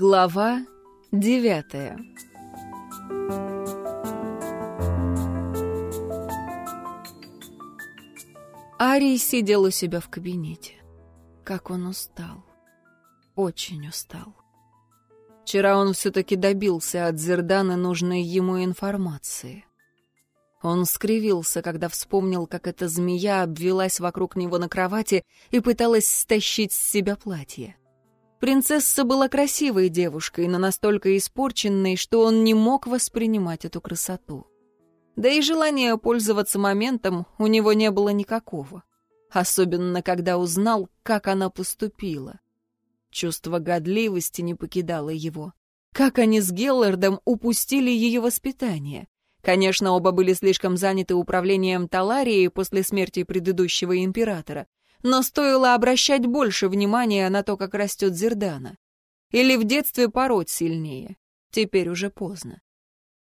Глава девятая Арий сидел у себя в кабинете. Как он устал. Очень устал. Вчера он все-таки добился от Зердана нужной ему информации. Он скривился, когда вспомнил, как эта змея обвелась вокруг него на кровати и пыталась стащить с себя платье. Принцесса была красивой девушкой, но настолько испорченной, что он не мог воспринимать эту красоту. Да и желания пользоваться моментом у него не было никакого. Особенно, когда узнал, как она поступила. Чувство годливости не покидало его. Как они с Геллардом упустили ее воспитание. Конечно, оба были слишком заняты управлением Таларией после смерти предыдущего императора, но стоило обращать больше внимания на то, как растет Зердана. Или в детстве пороть сильнее. Теперь уже поздно.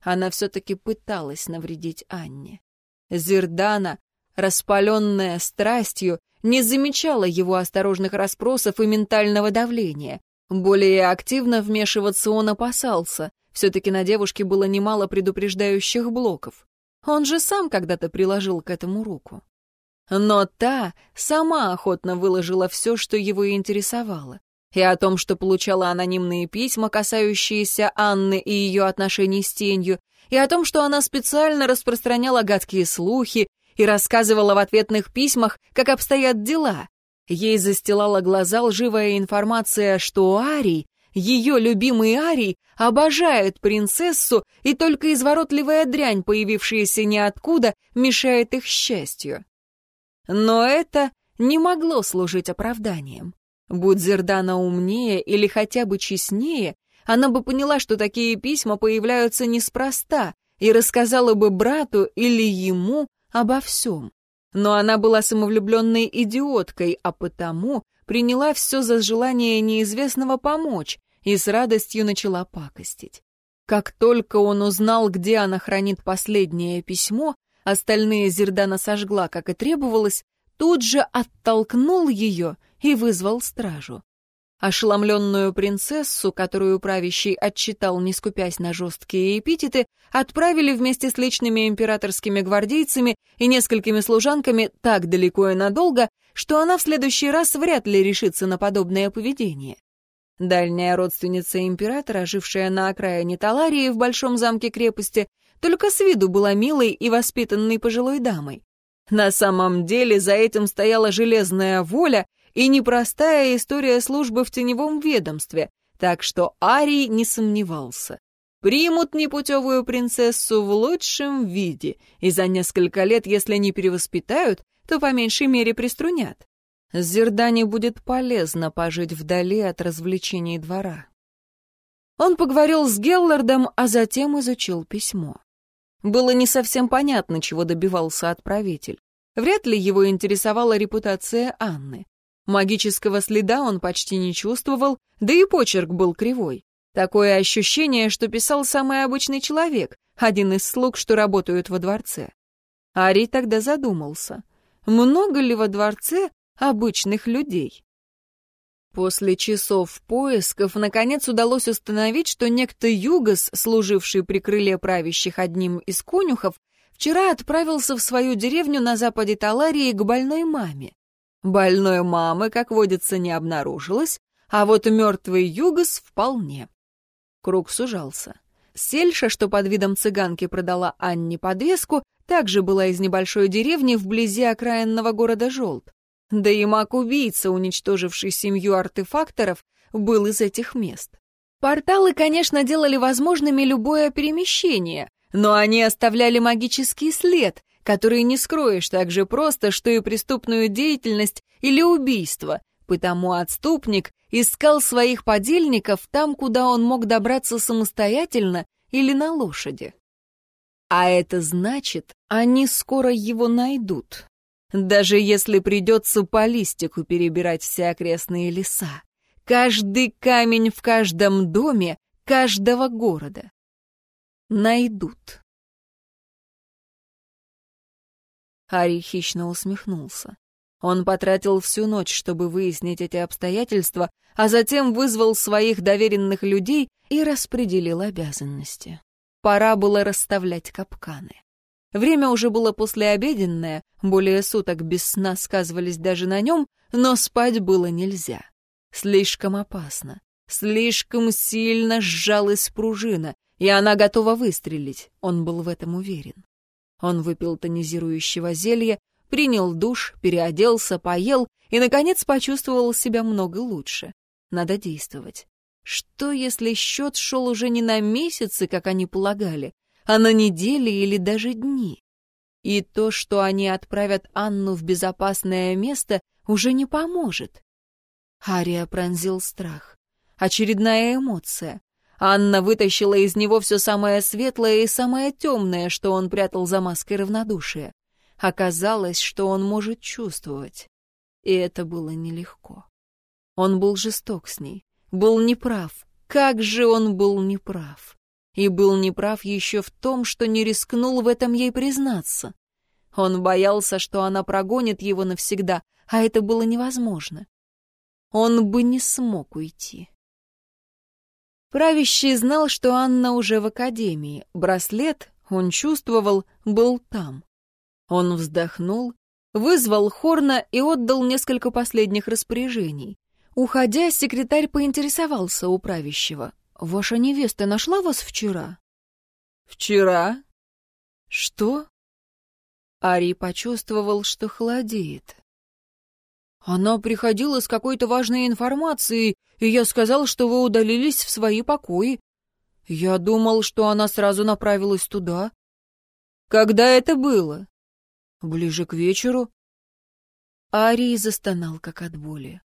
Она все-таки пыталась навредить Анне. Зердана, распаленная страстью, не замечала его осторожных расспросов и ментального давления. Более активно вмешиваться он опасался. Все-таки на девушке было немало предупреждающих блоков. Он же сам когда-то приложил к этому руку. Но та сама охотно выложила все, что его интересовало. И о том, что получала анонимные письма, касающиеся Анны и ее отношений с тенью, и о том, что она специально распространяла гадкие слухи и рассказывала в ответных письмах, как обстоят дела. Ей застилала глаза лживая информация, что Арий, ее любимый Арий, обожает принцессу, и только изворотливая дрянь, появившаяся ниоткуда, мешает их счастью. Но это не могло служить оправданием. Будь Зердана умнее или хотя бы честнее, она бы поняла, что такие письма появляются неспроста, и рассказала бы брату или ему обо всем. Но она была самовлюбленной идиоткой, а потому приняла все за желание неизвестного помочь и с радостью начала пакостить. Как только он узнал, где она хранит последнее письмо, остальные Зердана сожгла, как и требовалось, тут же оттолкнул ее и вызвал стражу. Ошеломленную принцессу, которую правящий отчитал, не скупясь на жесткие эпитеты, отправили вместе с личными императорскими гвардейцами и несколькими служанками так далеко и надолго, что она в следующий раз вряд ли решится на подобное поведение. Дальняя родственница императора, жившая на окраине Таларии в большом замке крепости, только с виду была милой и воспитанной пожилой дамой. На самом деле за этим стояла железная воля и непростая история службы в теневом ведомстве, так что Арий не сомневался. Примут непутевую принцессу в лучшем виде, и за несколько лет, если не перевоспитают, то по меньшей мере приструнят. Зердане будет полезно пожить вдали от развлечений двора. Он поговорил с Геллардом, а затем изучил письмо. Было не совсем понятно, чего добивался отправитель. Вряд ли его интересовала репутация Анны. Магического следа он почти не чувствовал, да и почерк был кривой. Такое ощущение, что писал самый обычный человек, один из слуг, что работают во дворце. Ари тогда задумался, много ли во дворце обычных людей? После часов поисков, наконец, удалось установить, что некто Югас, служивший при крыле правящих одним из конюхов, вчера отправился в свою деревню на западе Таларии к больной маме. Больной мамы, как водится, не обнаружилось, а вот мертвый Югас вполне. Круг сужался. Сельша, что под видом цыганки продала Анне подвеску, также была из небольшой деревни вблизи окраинного города Желт. Да и маг-убийца, уничтоживший семью артефакторов, был из этих мест. Порталы, конечно, делали возможными любое перемещение, но они оставляли магический след, который не скроешь так же просто, что и преступную деятельность или убийство, потому отступник искал своих подельников там, куда он мог добраться самостоятельно или на лошади. А это значит, они скоро его найдут даже если придется по листику перебирать все окрестные леса. Каждый камень в каждом доме каждого города. Найдут. Ари хищно усмехнулся. Он потратил всю ночь, чтобы выяснить эти обстоятельства, а затем вызвал своих доверенных людей и распределил обязанности. Пора было расставлять капканы. Время уже было послеобеденное, более суток без сна сказывались даже на нем, но спать было нельзя. Слишком опасно. Слишком сильно сжалась пружина, и она готова выстрелить, он был в этом уверен. Он выпил тонизирующего зелья, принял душ, переоделся, поел и, наконец, почувствовал себя много лучше. Надо действовать. Что, если счет шел уже не на месяцы, как они полагали, а на недели или даже дни? И то, что они отправят Анну в безопасное место, уже не поможет. Ария пронзил страх. Очередная эмоция. Анна вытащила из него все самое светлое и самое темное, что он прятал за маской равнодушия. Оказалось, что он может чувствовать. И это было нелегко. Он был жесток с ней, был неправ. Как же он был неправ. И был неправ еще в том, что не рискнул в этом ей признаться. Он боялся, что она прогонит его навсегда, а это было невозможно. Он бы не смог уйти. Правящий знал, что Анна уже в академии. Браслет, он чувствовал, был там. Он вздохнул, вызвал Хорна и отдал несколько последних распоряжений. Уходя, секретарь поинтересовался у правящего. «Ваша невеста нашла вас вчера?» «Вчера?» «Что?» Ари почувствовал, что холодеет. «Она приходила с какой-то важной информацией, и я сказал, что вы удалились в свои покои. Я думал, что она сразу направилась туда. Когда это было?» «Ближе к вечеру». Ари застонал, как от боли.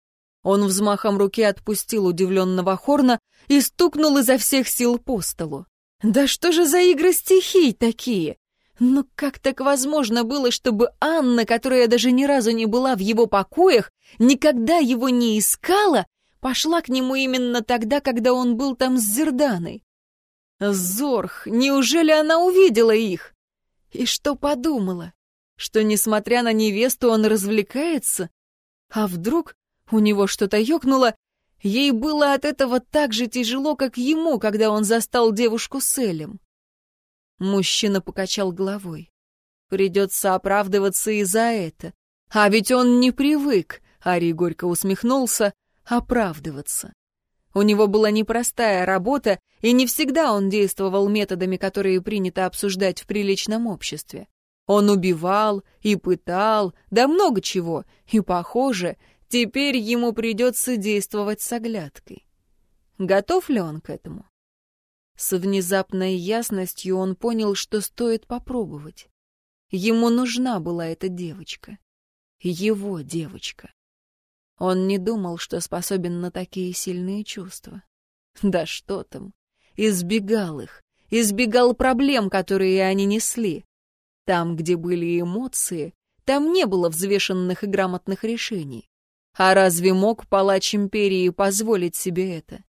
Он взмахом руки отпустил удивленного Хорна и стукнул изо всех сил по столу. «Да что же за игры стихий такие? Ну как так возможно было, чтобы Анна, которая даже ни разу не была в его покоях, никогда его не искала, пошла к нему именно тогда, когда он был там с Зерданой? Зорх, неужели она увидела их? И что подумала? Что, несмотря на невесту, он развлекается? А вдруг у него что-то ёкнуло? Ей было от этого так же тяжело, как ему, когда он застал девушку с Элем. Мужчина покачал головой. Придется оправдываться и за это. А ведь он не привык, Ари горько усмехнулся, оправдываться. У него была непростая работа, и не всегда он действовал методами, которые принято обсуждать в приличном обществе. Он убивал и пытал, да много чего, и, похоже, теперь ему придется действовать с оглядкой. Готов ли он к этому? С внезапной ясностью он понял, что стоит попробовать. Ему нужна была эта девочка. Его девочка. Он не думал, что способен на такие сильные чувства. Да что там. Избегал их. Избегал проблем, которые они несли. Там, где были эмоции, там не было взвешенных и грамотных решений. А разве мог палач империи позволить себе это?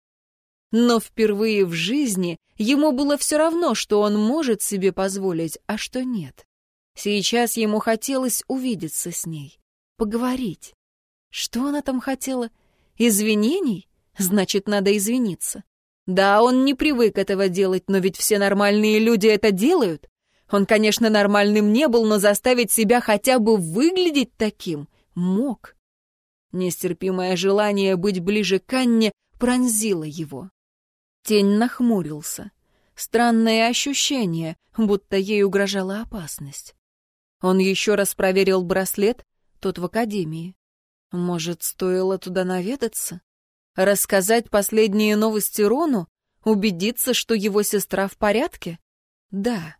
Но впервые в жизни ему было все равно, что он может себе позволить, а что нет. Сейчас ему хотелось увидеться с ней, поговорить. Что она там хотела? Извинений? Значит, надо извиниться. Да, он не привык этого делать, но ведь все нормальные люди это делают. Он, конечно, нормальным не был, но заставить себя хотя бы выглядеть таким мог. Нестерпимое желание быть ближе к Анне пронзило его. Тень нахмурился. Странное ощущение, будто ей угрожала опасность. Он еще раз проверил браслет, тот в академии. Может, стоило туда наведаться? Рассказать последние новости Рону? Убедиться, что его сестра в порядке? Да.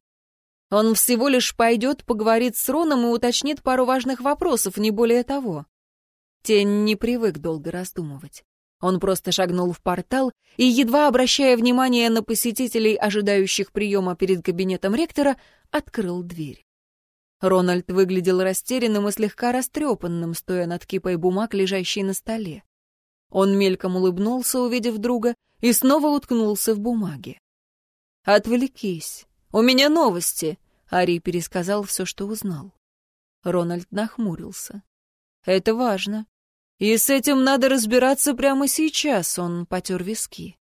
Он всего лишь пойдет, поговорит с Роном и уточнит пару важных вопросов, не более того. Тень не привык долго раздумывать. Он просто шагнул в портал и, едва обращая внимание на посетителей, ожидающих приема перед кабинетом ректора, открыл дверь. Рональд выглядел растерянным и слегка растрепанным, стоя над кипой бумаг, лежащей на столе. Он мельком улыбнулся, увидев друга, и снова уткнулся в бумаге. «Отвлекись. У меня новости», — Ари пересказал все, что узнал. Рональд нахмурился. Это важно. И с этим надо разбираться прямо сейчас, он потер виски.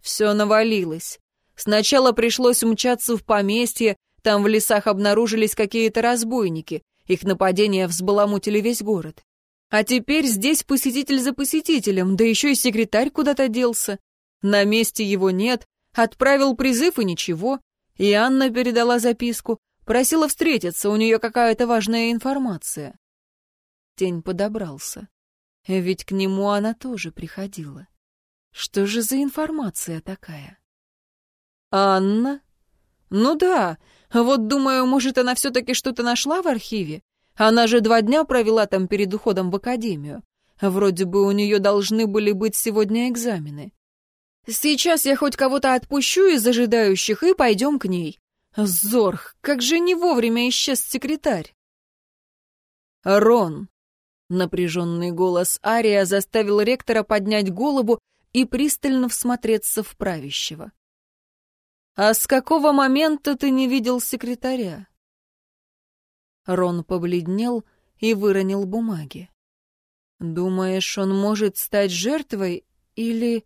Все навалилось. Сначала пришлось умчаться в поместье, там в лесах обнаружились какие-то разбойники. Их нападения взбаламутили весь город. А теперь здесь посетитель за посетителем, да еще и секретарь куда-то делся. На месте его нет, отправил призыв и ничего. И Анна передала записку, просила встретиться, у нее какая-то важная информация. Тень подобрался. Ведь к нему она тоже приходила. Что же за информация такая? Анна? Ну да, вот думаю, может, она все-таки что-то нашла в архиве? Она же два дня провела там перед уходом в академию. Вроде бы у нее должны были быть сегодня экзамены. Сейчас я хоть кого-то отпущу из ожидающих и пойдем к ней. Зорх, как же не вовремя исчез секретарь. Рон. Напряженный голос Ария заставил ректора поднять голову и пристально всмотреться в правящего. «А с какого момента ты не видел секретаря?» Рон побледнел и выронил бумаги. «Думаешь, он может стать жертвой или...»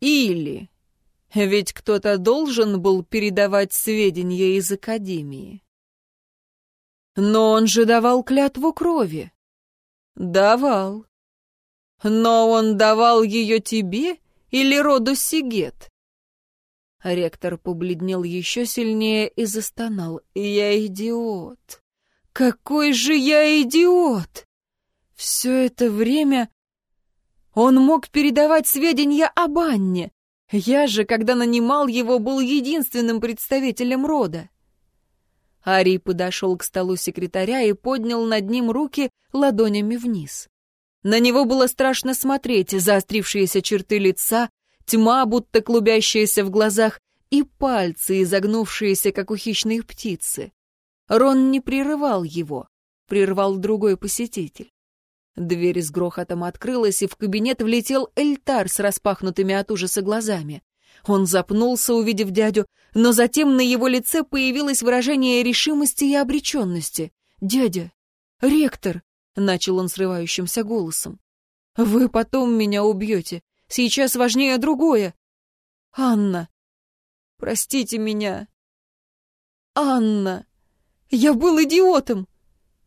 «Или...» Ведь кто-то должен был передавать сведения из Академии. Но он же давал клятву крови. Давал. Но он давал ее тебе или роду Сигет? Ректор побледнел еще сильнее и застонал. «Я идиот! Какой же я идиот!» Все это время он мог передавать сведения об Анне. Я же, когда нанимал его, был единственным представителем рода. Ари подошел к столу секретаря и поднял над ним руки ладонями вниз. На него было страшно смотреть, заострившиеся черты лица, тьма, будто клубящаяся в глазах, и пальцы, изогнувшиеся, как у хищной птицы. Рон не прерывал его, прервал другой посетитель. Дверь с грохотом открылась, и в кабинет влетел Эльтар с распахнутыми от ужаса глазами. Он запнулся, увидев дядю, но затем на его лице появилось выражение решимости и обреченности. «Дядя! Ректор!» — начал он срывающимся голосом. «Вы потом меня убьете. Сейчас важнее другое. Анна, простите меня. Анна, я был идиотом.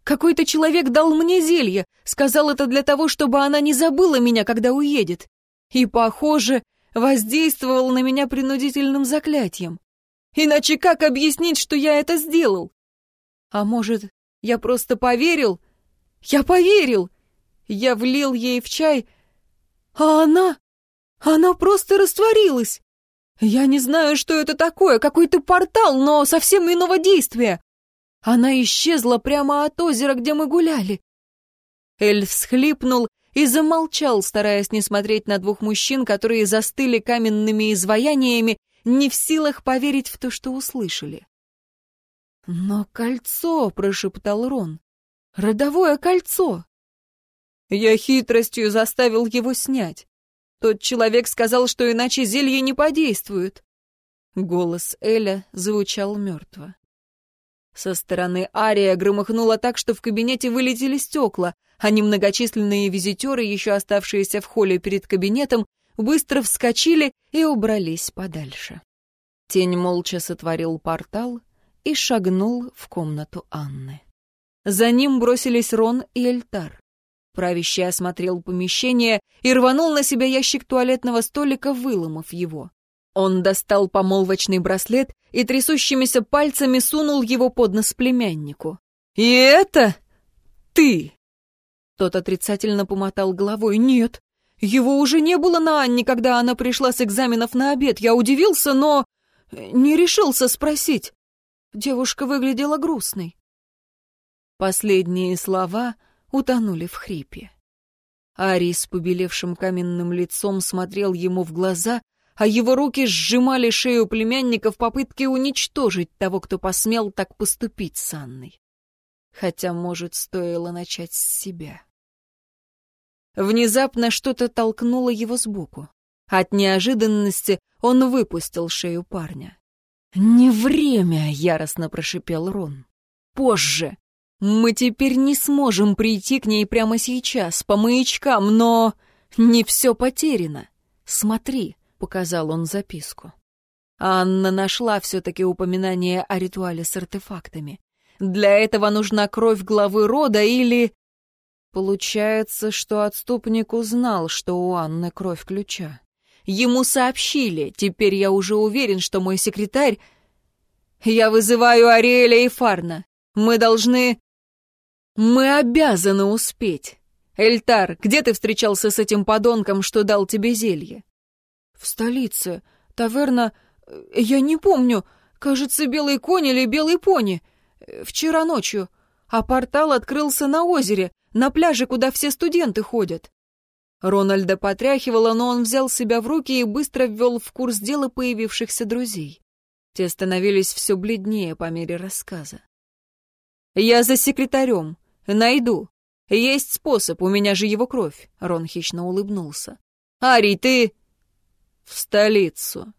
Какой-то человек дал мне зелье, сказал это для того, чтобы она не забыла меня, когда уедет. И, похоже, воздействовал на меня принудительным заклятием. Иначе как объяснить, что я это сделал? А может, я просто поверил? Я поверил! Я влил ей в чай, а она... Она просто растворилась. Я не знаю, что это такое, какой-то портал, но совсем иного действия. Она исчезла прямо от озера, где мы гуляли. Эль всхлипнул и замолчал, стараясь не смотреть на двух мужчин, которые застыли каменными изваяниями, не в силах поверить в то, что услышали. «Но кольцо!» — прошептал Рон. «Родовое кольцо!» Я хитростью заставил его снять. Тот человек сказал, что иначе зелье не подействует. Голос Эля звучал мертво. Со стороны Ария громыхнуло так, что в кабинете вылетели стекла, а немногочисленные визитеры, еще оставшиеся в холле перед кабинетом, быстро вскочили и убрались подальше. Тень молча сотворил портал и шагнул в комнату Анны. За ним бросились Рон и Эльтар. Правящий осмотрел помещение и рванул на себя ящик туалетного столика, выломав его. Он достал помолвочный браслет и трясущимися пальцами сунул его под нос племяннику. «И это ты!» Тот отрицательно помотал головой. «Нет, его уже не было на Анне, когда она пришла с экзаменов на обед. Я удивился, но не решился спросить. Девушка выглядела грустной». Последние слова утонули в хрипе. Ари с побелевшим каменным лицом смотрел ему в глаза, а его руки сжимали шею племянника в попытке уничтожить того, кто посмел так поступить с Анной. Хотя, может, стоило начать с себя. Внезапно что-то толкнуло его сбоку. От неожиданности он выпустил шею парня. «Не время!» — яростно прошипел Рон. «Позже! Мы теперь не сможем прийти к ней прямо сейчас, по маячкам, но не все потеряно. Смотри, — показал он записку. Анна нашла все-таки упоминание о ритуале с артефактами. Для этого нужна кровь главы рода или... Получается, что отступник узнал, что у Анны кровь ключа. Ему сообщили, теперь я уже уверен, что мой секретарь... Я вызываю Ариэля и Фарна. Мы должны... Мы обязаны успеть. Эльтар, где ты встречался с этим подонком, что дал тебе зелье? В столице. Таверна... Я не помню. Кажется, белый конь или белый пони. Вчера ночью. А портал открылся на озере, на пляже, куда все студенты ходят. Рональда потряхивала, но он взял себя в руки и быстро ввел в курс дела появившихся друзей. Те становились все бледнее по мере рассказа. «Я за секретарем. Найду. Есть способ, у меня же его кровь», — Рон хищно улыбнулся. «Арий, ты...» «В столицу».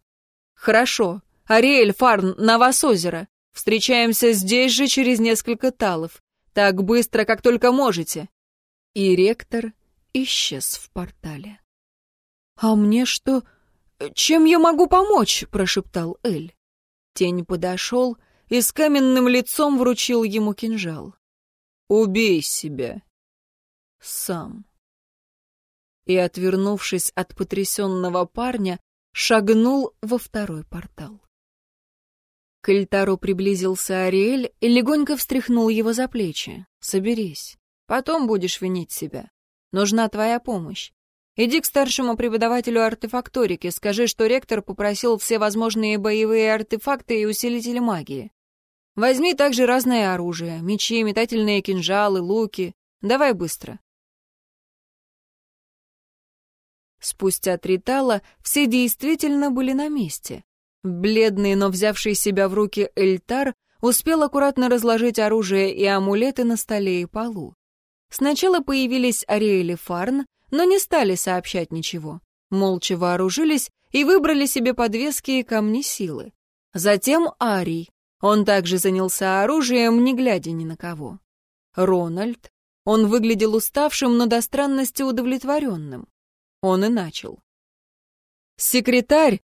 «Хорошо. Ариэль, Фарн, на вас озеро. Встречаемся здесь же через несколько талов. Так быстро, как только можете». И ректор исчез в портале. «А мне что? Чем я могу помочь?» — прошептал Эль. Тень подошел и с каменным лицом вручил ему кинжал. «Убей себя. Сам». И, отвернувшись от потрясенного парня, шагнул во второй портал. К Эльтару приблизился Ариэль и легонько встряхнул его за плечи. «Соберись. Потом будешь винить себя. Нужна твоя помощь. Иди к старшему преподавателю артефакторики, скажи, что ректор попросил все возможные боевые артефакты и усилители магии. Возьми также разное оружие, мечи, метательные кинжалы, луки. Давай быстро. Спустя три тала все действительно были на месте. Бледный, но взявший себя в руки Эльтар успел аккуратно разложить оружие и амулеты на столе и полу. Сначала появились Ариэль и Фарн, но не стали сообщать ничего. Молча вооружились и выбрали себе подвески и камни силы. Затем Арий. Он также занялся оружием, не глядя ни на кого. Рональд. Он выглядел уставшим, но до странности удовлетворенным. Он и начал. Секретарь,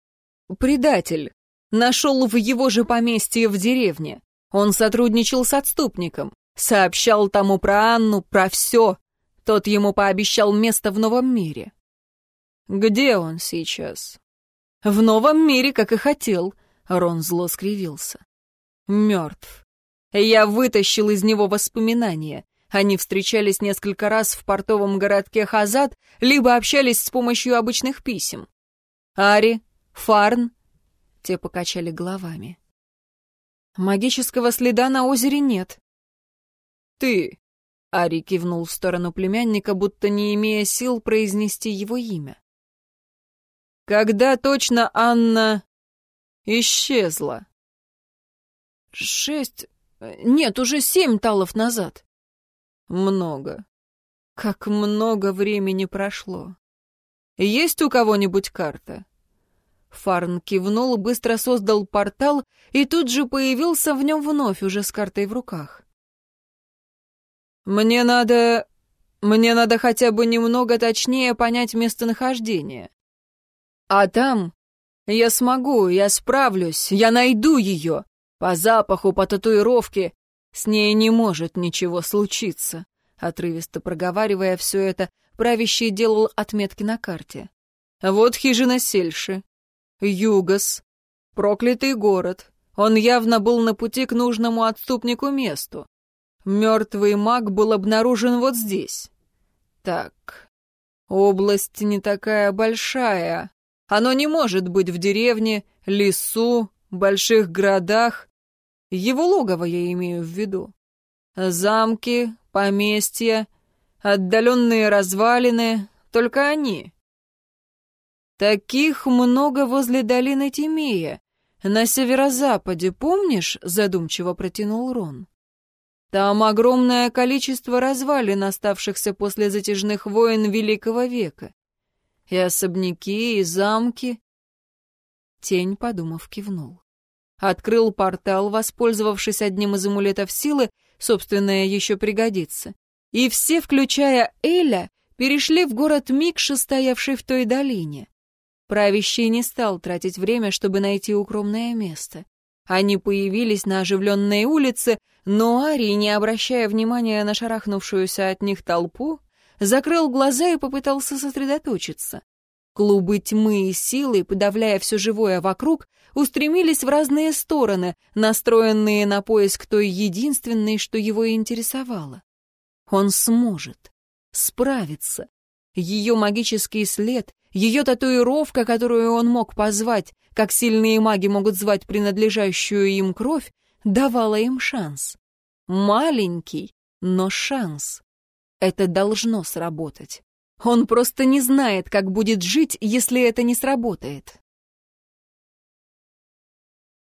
предатель, нашел в его же поместье в деревне. Он сотрудничал с отступником. Сообщал тому про Анну, про все. Тот ему пообещал место в новом мире. Где он сейчас? В новом мире, как и хотел. Рон зло скривился. Мертв. Я вытащил из него воспоминания. Они встречались несколько раз в портовом городке Хазат, либо общались с помощью обычных писем. Ари, Фарн, те покачали головами. Магического следа на озере нет. «Ты!» — Ари кивнул в сторону племянника, будто не имея сил произнести его имя. «Когда точно Анна исчезла?» «Шесть... Нет, уже семь талов назад». «Много. Как много времени прошло. Есть у кого-нибудь карта?» Фарн кивнул, быстро создал портал и тут же появился в нем вновь, уже с картой в руках. Мне надо... Мне надо хотя бы немного точнее понять местонахождение. А там я смогу, я справлюсь, я найду ее. По запаху, по татуировке. С ней не может ничего случиться. Отрывисто проговаривая все это, правящий делал отметки на карте. Вот хижина Сельши. Югос. Проклятый город. Он явно был на пути к нужному отступнику месту. Мертвый маг был обнаружен вот здесь. Так, область не такая большая. Оно не может быть в деревне, лесу, больших городах. Его логово я имею в виду. Замки, поместья, отдаленные развалины, только они. Таких много возле долины Тимея, на северо-западе, помнишь, задумчиво протянул Рон. Там огромное количество развалин, оставшихся после затяжных войн Великого века. И особняки, и замки. Тень, подумав, кивнул. Открыл портал, воспользовавшись одним из амулетов силы, собственное еще пригодится. И все, включая Эля, перешли в город Микша, стоявший в той долине. Правящий не стал тратить время, чтобы найти укромное место. Они появились на оживленной улице, но Арий, не обращая внимания на шарахнувшуюся от них толпу, закрыл глаза и попытался сосредоточиться. Клубы тьмы и силы, подавляя все живое вокруг, устремились в разные стороны, настроенные на поиск той единственной, что его интересовало. Он сможет, справиться. Ее магический след, ее татуировка, которую он мог позвать, как сильные маги могут звать принадлежащую им кровь, давала им шанс. Маленький, но шанс. Это должно сработать. Он просто не знает, как будет жить, если это не сработает.